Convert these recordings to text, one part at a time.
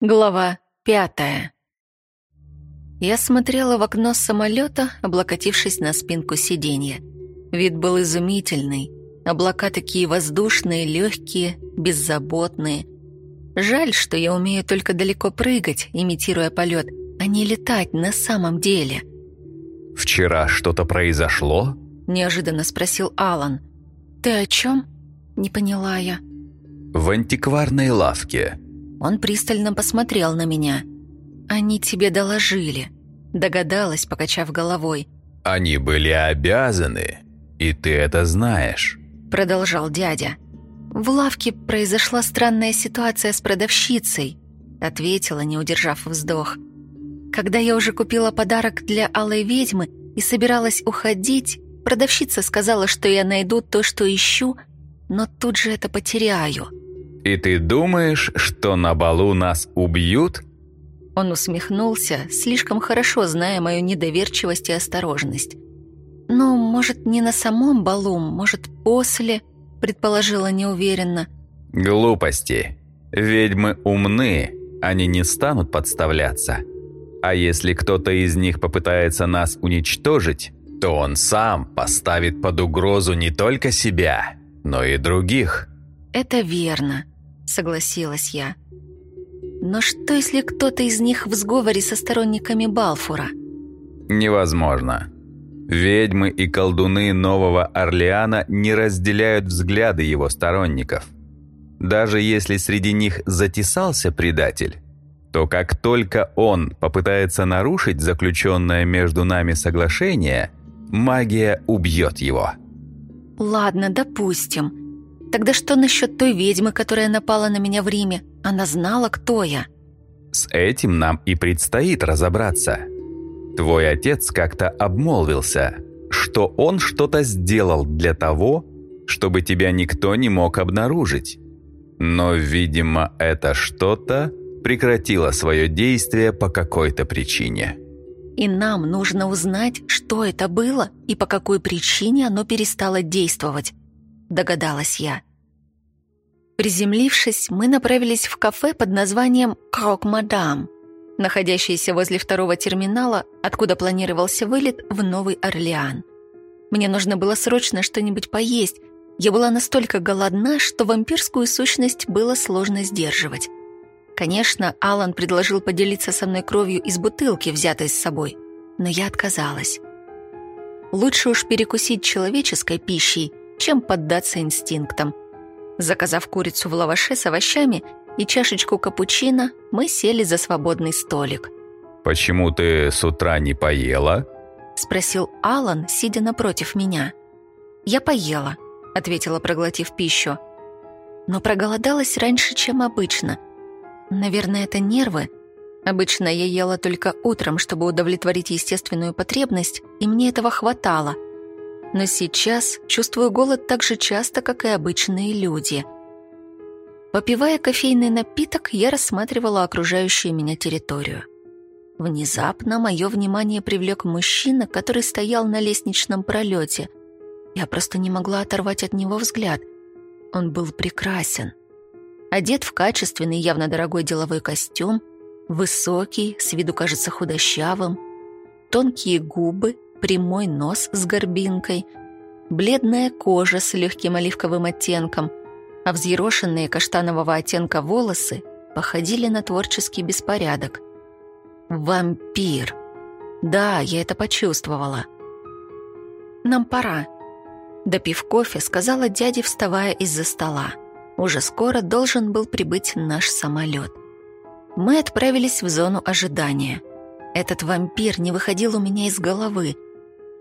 Глава пятая. Я смотрела в окно самолета, облокотившись на спинку сиденья. Вид был изумительный. Облака такие воздушные, легкие, беззаботные. Жаль, что я умею только далеко прыгать, имитируя полет, а не летать на самом деле. «Вчера что-то произошло?» — неожиданно спросил Алан. «Ты о чем?» — не поняла я. «В антикварной лавке», он пристально посмотрел на меня. «Они тебе доложили», — догадалась, покачав головой. «Они были обязаны, и ты это знаешь», — продолжал дядя. «В лавке произошла странная ситуация с продавщицей», — ответила, не удержав вздох. «Когда я уже купила подарок для алой ведьмы и собиралась уходить, продавщица сказала, что я найду то, что ищу, но тут же это потеряю». «И ты думаешь, что на балу нас убьют?» Он усмехнулся, слишком хорошо зная мою недоверчивость и осторожность. «Ну, может, не на самом балу, может, после?» предположила неуверенно. «Глупости. Ведьмы умны, они не станут подставляться. А если кто-то из них попытается нас уничтожить, то он сам поставит под угрозу не только себя, но и других». «Это верно согласилась я. Но что, если кто-то из них в сговоре со сторонниками Балфура? Невозможно. Ведьмы и колдуны Нового Орлеана не разделяют взгляды его сторонников. Даже если среди них затесался предатель, то как только он попытается нарушить заключенное между нами соглашение, магия убьет его. «Ладно, допустим. Тогда что насчет той ведьмы, которая напала на меня в Риме? Она знала, кто я. С этим нам и предстоит разобраться. Твой отец как-то обмолвился, что он что-то сделал для того, чтобы тебя никто не мог обнаружить. Но, видимо, это что-то прекратило свое действие по какой-то причине. И нам нужно узнать, что это было и по какой причине оно перестало действовать догадалась я. Приземлившись, мы направились в кафе под названием «Крок-мадам», находящееся возле второго терминала, откуда планировался вылет в Новый Орлеан. Мне нужно было срочно что-нибудь поесть. Я была настолько голодна, что вампирскую сущность было сложно сдерживать. Конечно, Алан предложил поделиться со мной кровью из бутылки, взятой с собой, но я отказалась. Лучше уж перекусить человеческой пищей, чем поддаться инстинктам. Заказав курицу в лаваше с овощами и чашечку капучино, мы сели за свободный столик. «Почему ты с утра не поела?» — спросил Алан, сидя напротив меня. «Я поела», — ответила, проглотив пищу. «Но проголодалась раньше, чем обычно. Наверное, это нервы. Обычно я ела только утром, чтобы удовлетворить естественную потребность, и мне этого хватало — но сейчас чувствую голод так же часто, как и обычные люди. Попивая кофейный напиток, я рассматривала окружающую меня территорию. Внезапно мое внимание привлек мужчина, который стоял на лестничном пролете. Я просто не могла оторвать от него взгляд. Он был прекрасен. Одет в качественный, явно дорогой деловой костюм, высокий, с виду кажется худощавым, тонкие губы, прямой нос с горбинкой, бледная кожа с легким оливковым оттенком, а взъерошенные каштанового оттенка волосы походили на творческий беспорядок. Вампир. Да, я это почувствовала. Нам пора. Допив кофе, сказала дяде, вставая из-за стола. Уже скоро должен был прибыть наш самолет. Мы отправились в зону ожидания. Этот вампир не выходил у меня из головы,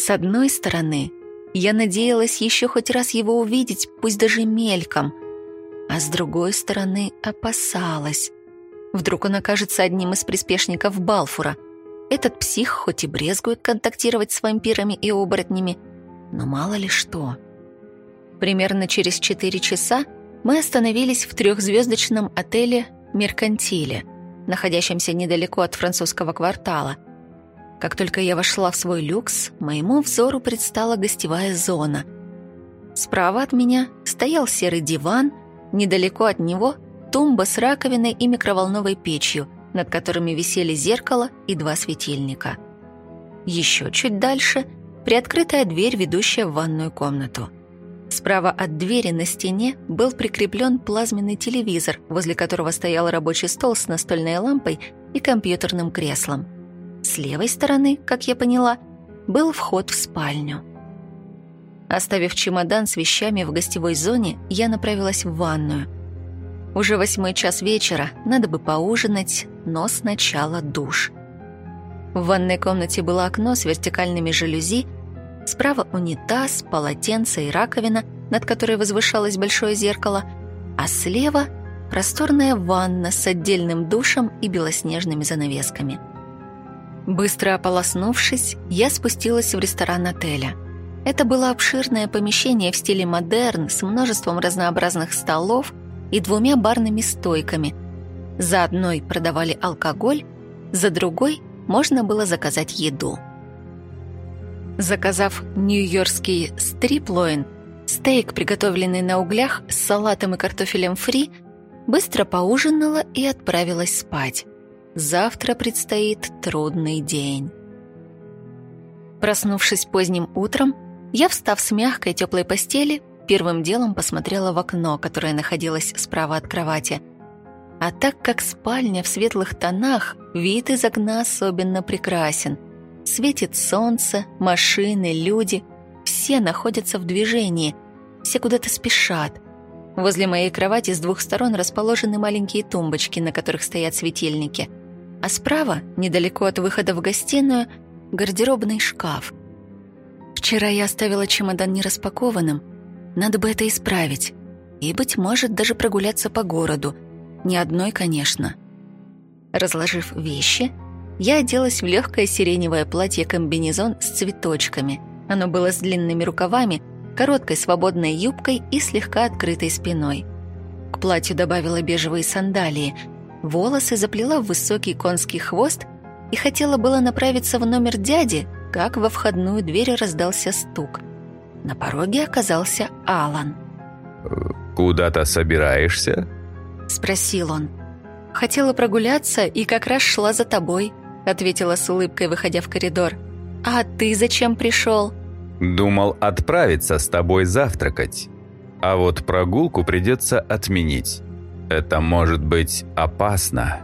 с одной стороны, я надеялась еще хоть раз его увидеть, пусть даже мельком, а с другой стороны опасалась. Вдруг он окажется одним из приспешников Балфура. Этот псих хоть и брезгует контактировать с вампирами и оборотнями, но мало ли что. Примерно через четыре часа мы остановились в трехзвездочном отеле «Меркантиле», находящемся недалеко от французского квартала – как только я вошла в свой люкс, моему взору предстала гостевая зона. Справа от меня стоял серый диван, недалеко от него тумба с раковиной и микроволновой печью, над которыми висели зеркало и два светильника. Еще чуть дальше — приоткрытая дверь, ведущая в ванную комнату. Справа от двери на стене был прикреплен плазменный телевизор, возле которого стоял рабочий стол с настольной лампой и компьютерным креслом. С левой стороны, как я поняла, был вход в спальню. Оставив чемодан с вещами в гостевой зоне, я направилась в ванную. Уже восьмой час вечера, надо бы поужинать, но сначала душ. В ванной комнате было окно с вертикальными жалюзи, справа унитаз, полотенце и раковина, над которой возвышалось большое зеркало, а слева просторная ванна с отдельным душем и белоснежными занавесками. Быстро ополоснувшись, я спустилась в ресторан отеля – это было обширное помещение в стиле модерн с множеством разнообразных столов и двумя барными стойками. За одной продавали алкоголь, за другой можно было заказать еду. Заказав нью-йоркский стриплоин, стейк, приготовленный на углях с салатом и картофелем фри, быстро поужинала и отправилась спать. Завтра предстоит трудный день. Проснувшись поздним утром, я, встав с мягкой теплой постели, первым делом посмотрела в окно, которое находилось справа от кровати. А так как спальня в светлых тонах, вид из окна особенно прекрасен. Светит солнце, машины, люди. Все находятся в движении, все куда-то спешат. Возле моей кровати с двух сторон расположены маленькие тумбочки, на которых стоят светильники. А справа, недалеко от выхода в гостиную, гардеробный шкаф – Вчера я оставила чемодан нераспакованным. Надо бы это исправить. И, быть может, даже прогуляться по городу. Не одной, конечно. Разложив вещи, я оделась в легкое сиреневое платье-комбинезон с цветочками. Оно было с длинными рукавами, короткой свободной юбкой и слегка открытой спиной. К платью добавила бежевые сандалии. Волосы заплела в высокий конский хвост и хотела было направиться в номер дяди, как во входную дверь раздался стук. На пороге оказался Алан. «Куда-то собираешься?» — спросил он. «Хотела прогуляться и как раз шла за тобой», — ответила с улыбкой, выходя в коридор. «А ты зачем пришел?» «Думал отправиться с тобой завтракать. А вот прогулку придется отменить. Это может быть опасно».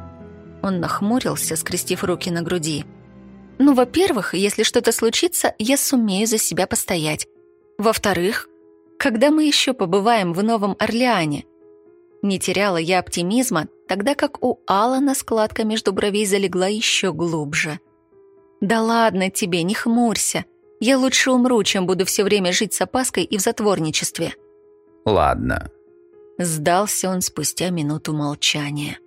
Он нахмурился, скрестив руки на груди. Ну, во-первых, если что-то случится, я сумею за себя постоять. Во-вторых, когда мы еще побываем в Новом Орлеане? Не теряла я оптимизма, тогда как у Алана складка между бровей залегла еще глубже. «Да ладно тебе, не хмурься. Я лучше умру, чем буду все время жить с опаской и в затворничестве». «Ладно». Сдался он спустя минуту молчания.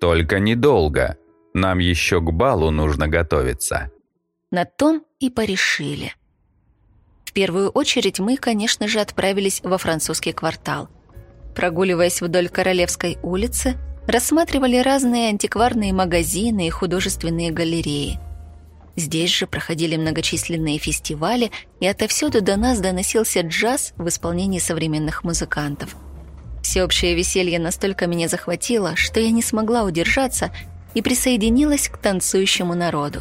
«Только недолго. Нам еще к балу нужно готовиться». На том и порешили. В первую очередь мы, конечно же, отправились во французский квартал. Прогуливаясь вдоль Королевской улицы, рассматривали разные антикварные магазины и художественные галереи. Здесь же проходили многочисленные фестивали, и отовсюду до нас доносился джаз в исполнении современных музыкантов. Всеобщее веселье настолько меня захватило, что я не смогла удержаться и присоединилась к танцующему народу.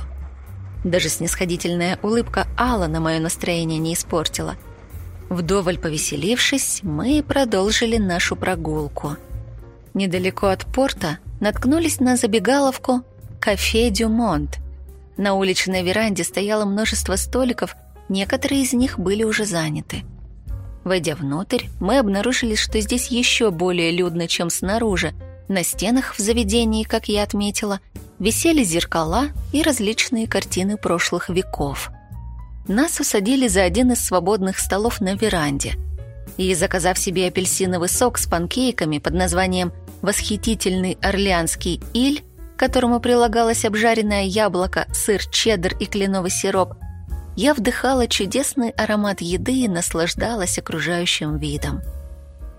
Даже снисходительная улыбка Алла на мое настроение не испортила. Вдоволь повеселившись, мы продолжили нашу прогулку. Недалеко от порта наткнулись на забегаловку «Кафе Дюмонт». На уличной веранде стояло множество столиков, некоторые из них были уже заняты. Войдя внутрь, мы обнаружили, что здесь еще более людно, чем снаружи – на стенах в заведении, как я отметила, висели зеркала и различные картины прошлых веков. Нас усадили за один из свободных столов на веранде. И, заказав себе апельсиновый сок с панкейками под названием «Восхитительный орлеанский иль», которому прилагалось обжаренное яблоко, сыр, чеддер и кленовый сироп, я вдыхала чудесный аромат еды и наслаждалась окружающим видом.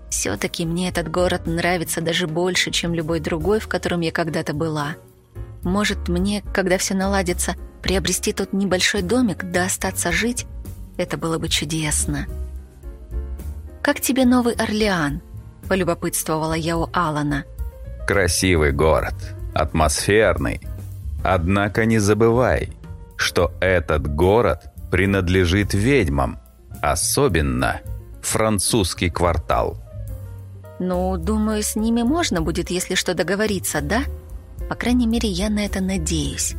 Все-таки мне этот город нравится даже больше, чем любой другой, в котором я когда-то была. Может, мне, когда все наладится, приобрести тут небольшой домик, да остаться жить? Это было бы чудесно. «Как тебе Новый Орлеан?» – полюбопытствовала я у Алана. Красивый город, атмосферный. Однако не забывай, что этот город принадлежит ведьмам, особенно французский квартал. Ну, думаю, с ними можно будет, если что, договориться, да? По крайней мере, я на это надеюсь.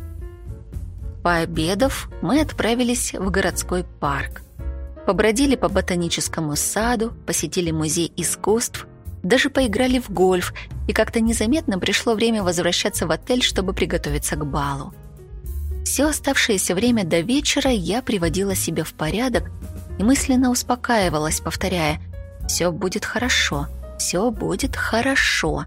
Пообедав, мы отправились в городской парк. Побродили по ботаническому саду, посетили музей искусств, даже поиграли в гольф, и как-то незаметно пришло время возвращаться в отель, чтобы приготовиться к балу. Все оставшееся время до вечера я приводила себя в порядок и мысленно успокаивалась, повторяя «Все будет хорошо, все будет хорошо».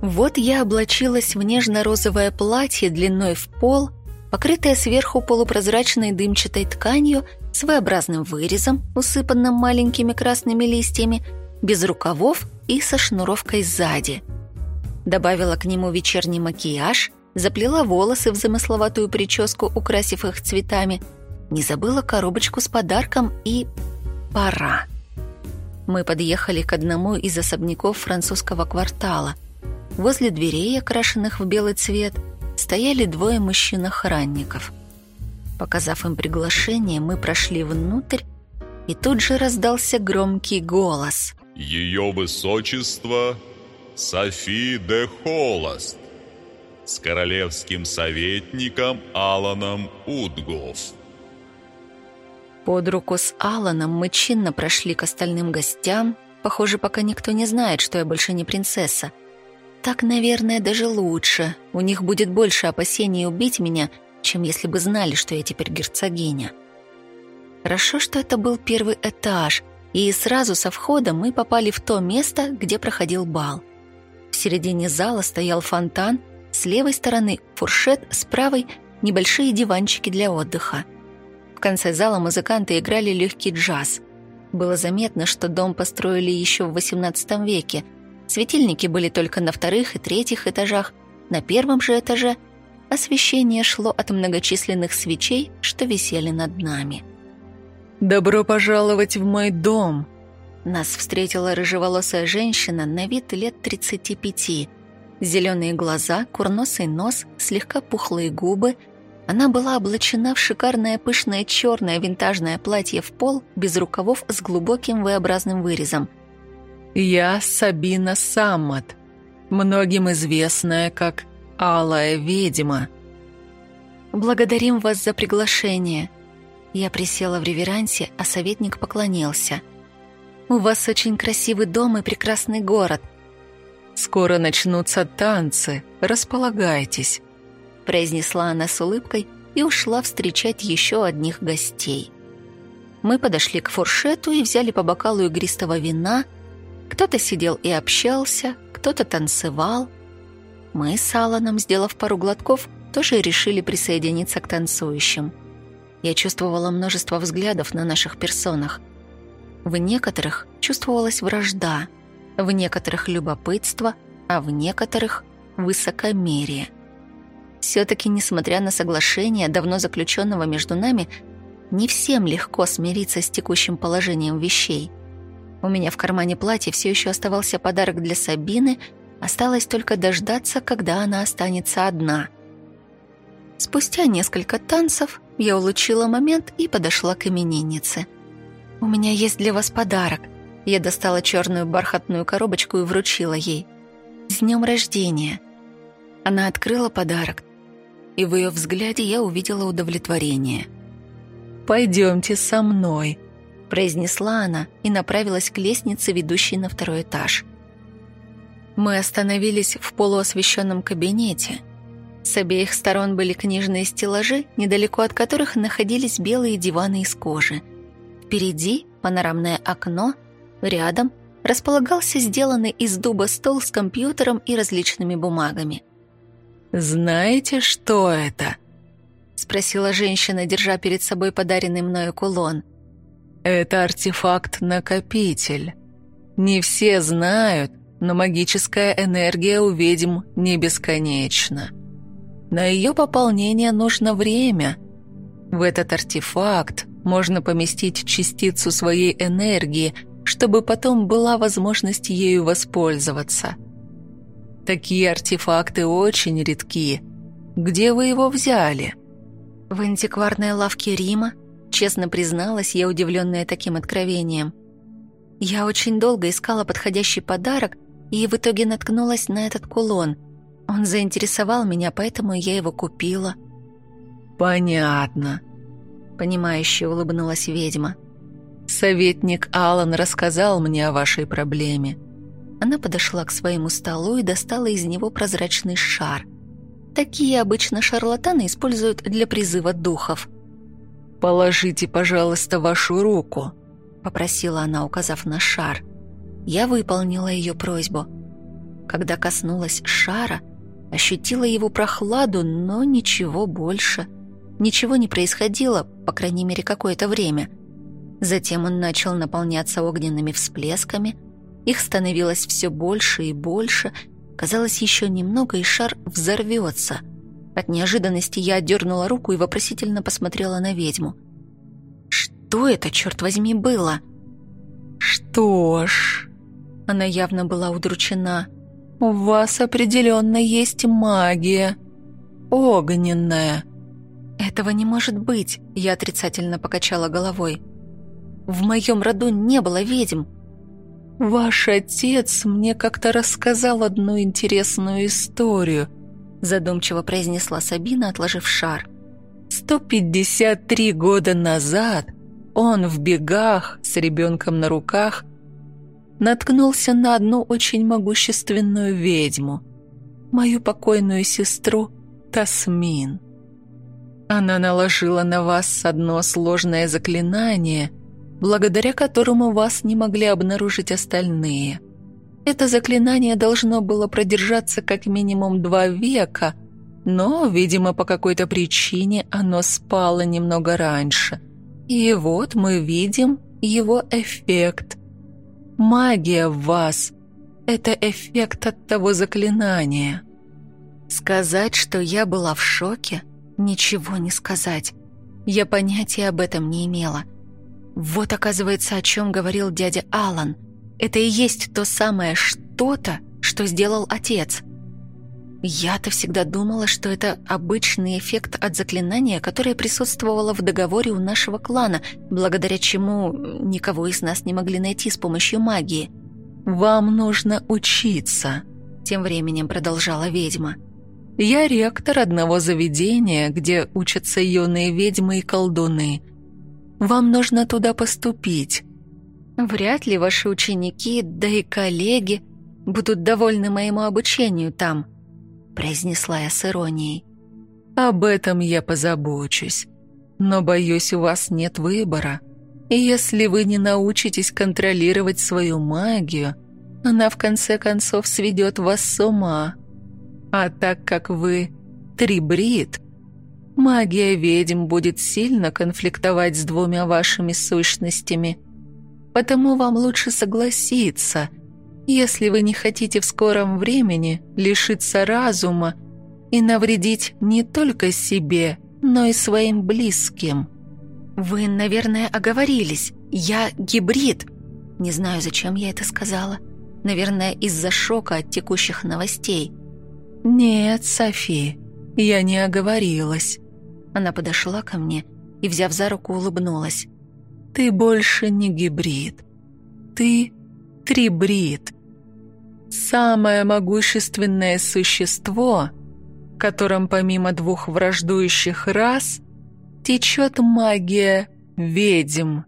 Вот я облачилась в нежно-розовое платье длиной в пол, покрытое сверху полупрозрачной дымчатой тканью с своеобразным вырезом, усыпанным маленькими красными листьями, без рукавов и со шнуровкой сзади. Добавила к нему вечерний макияж, заплела волосы в замысловатую прическу, украсив их цветами, не забыла коробочку с подарком и... пора. Мы подъехали к одному из особняков французского квартала. Возле дверей, окрашенных в белый цвет, стояли двое мужчин-охранников. Показав им приглашение, мы прошли внутрь, и тут же раздался громкий голос. «Ее высочество Софи де Холост с королевским советником Аланом Удгоф». Под руку с Аланом мы чинно прошли к остальным гостям. Похоже, пока никто не знает, что я больше не принцесса. Так, наверное, даже лучше. У них будет больше опасений убить меня, чем если бы знали, что я теперь герцогиня. Хорошо, что это был первый этаж, и сразу со входа мы попали в то место, где проходил бал. В середине зала стоял фонтан, с левой стороны фуршет, с правой — небольшие диванчики для отдыха. В конце зала музыканты играли легкий джаз. Было заметно, что дом построили еще в XVIII веке. Светильники были только на вторых и третьих этажах. На первом же этаже освещение шло от многочисленных свечей, что висели над нами. «Добро пожаловать в мой дом!» Нас встретила рыжеволосая женщина на вид лет 35. Зеленые глаза, курносый нос, слегка пухлые губы. Она была облачена в шикарное пышное черное винтажное платье в пол, без рукавов с глубоким V-образным вырезом. «Я Сабина Саммат, многим известная как Алая Ведьма». «Благодарим вас за приглашение», я присела в реверансе, а советник поклонился. «У вас очень красивый дом и прекрасный город». «Скоро начнутся танцы, располагайтесь», произнесла она с улыбкой и ушла встречать еще одних гостей. Мы подошли к фуршету и взяли по бокалу игристого вина. Кто-то сидел и общался, кто-то танцевал. Мы с Алланом, сделав пару глотков, тоже решили присоединиться к танцующим. Я чувствовала множество взглядов на наших персонах. В некоторых чувствовалась вражда, в некоторых любопытство, а в некоторых высокомерие. Все-таки, несмотря на соглашение, давно заключенного между нами, не всем легко смириться с текущим положением вещей. У меня в кармане платья все еще оставался подарок для Сабины, осталось только дождаться, когда она останется одна. Спустя несколько танцев я улучила момент и подошла к имениннице. «У меня есть для вас подарок». Я достала черную бархатную коробочку и вручила ей. «С днем рождения!» Она открыла подарок, и в ее взгляде я увидела удовлетворение. «Пойдемте со мной», — произнесла она и направилась к лестнице, ведущей на второй этаж. Мы остановились в полуосвещенном кабинете — с обеих сторон были книжные стеллажи, недалеко от которых находились белые диваны из кожи. Впереди панорамное окно, рядом располагался сделанный из дуба стол с компьютером и различными бумагами. «Знаете, что это?» — спросила женщина, держа перед собой подаренный мною кулон. «Это артефакт-накопитель. Не все знают, но магическая энергия у ведьм не бесконечна». На ее пополнение нужно время. В этот артефакт можно поместить частицу своей энергии, чтобы потом была возможность ею воспользоваться. Такие артефакты очень редки. Где вы его взяли?» «В антикварной лавке Рима», — честно призналась я, удивленная таким откровением. Я очень долго искала подходящий подарок и в итоге наткнулась на этот кулон. Он заинтересовал меня, поэтому я его купила. «Понятно», — понимающе улыбнулась ведьма. «Советник Алан рассказал мне о вашей проблеме». Она подошла к своему столу и достала из него прозрачный шар. Такие обычно шарлатаны используют для призыва духов. «Положите, пожалуйста, вашу руку», — попросила она, указав на шар. Я выполнила ее просьбу. Когда коснулась шара, ощутила его прохладу, но ничего больше. Ничего не происходило, по крайней мере, какое-то время. Затем он начал наполняться огненными всплесками. Их становилось все больше и больше. Казалось, еще немного, и шар взорвется. От неожиданности я отдернула руку и вопросительно посмотрела на ведьму. «Что это, черт возьми, было?» «Что ж...» Она явно была удручена. «У вас определенно есть магия. Огненная». «Этого не может быть», — я отрицательно покачала головой. «В моем роду не было ведьм». «Ваш отец мне как-то рассказал одну интересную историю», — задумчиво произнесла Сабина, отложив шар. «153 года назад он в бегах с ребенком на руках наткнулся на одну очень могущественную ведьму, мою покойную сестру Тасмин. Она наложила на вас одно сложное заклинание, благодаря которому вас не могли обнаружить остальные. Это заклинание должно было продержаться как минимум два века, но, видимо, по какой-то причине оно спало немного раньше. И вот мы видим его эффект – Магия в вас — это эффект от того заклинания. Сказать, что я была в шоке, ничего не сказать. Я понятия об этом не имела. Вот оказывается, о чем говорил дядя Алан. Это и есть то самое что-то, что сделал отец — я-то всегда думала, что это обычный эффект от заклинания, которое присутствовало в договоре у нашего клана, благодаря чему никого из нас не могли найти с помощью магии. «Вам нужно учиться», — тем временем продолжала ведьма. «Я ректор одного заведения, где учатся юные ведьмы и колдуны. Вам нужно туда поступить». «Вряд ли ваши ученики, да и коллеги будут довольны моему обучению там», произнесла я с иронией. «Об этом я позабочусь. Но, боюсь, у вас нет выбора. И если вы не научитесь контролировать свою магию, она в конце концов сведет вас с ума. А так как вы трибрид, магия ведьм будет сильно конфликтовать с двумя вашими сущностями. Потому вам лучше согласиться – если вы не хотите в скором времени лишиться разума и навредить не только себе, но и своим близким. Вы, наверное, оговорились. Я гибрид. Не знаю, зачем я это сказала. Наверное, из-за шока от текущих новостей. Нет, Софи, я не оговорилась. Она подошла ко мне и, взяв за руку, улыбнулась. Ты больше не гибрид. Ты трибрид самое могущественное существо, которым помимо двух враждующих рас течет магия ведьм.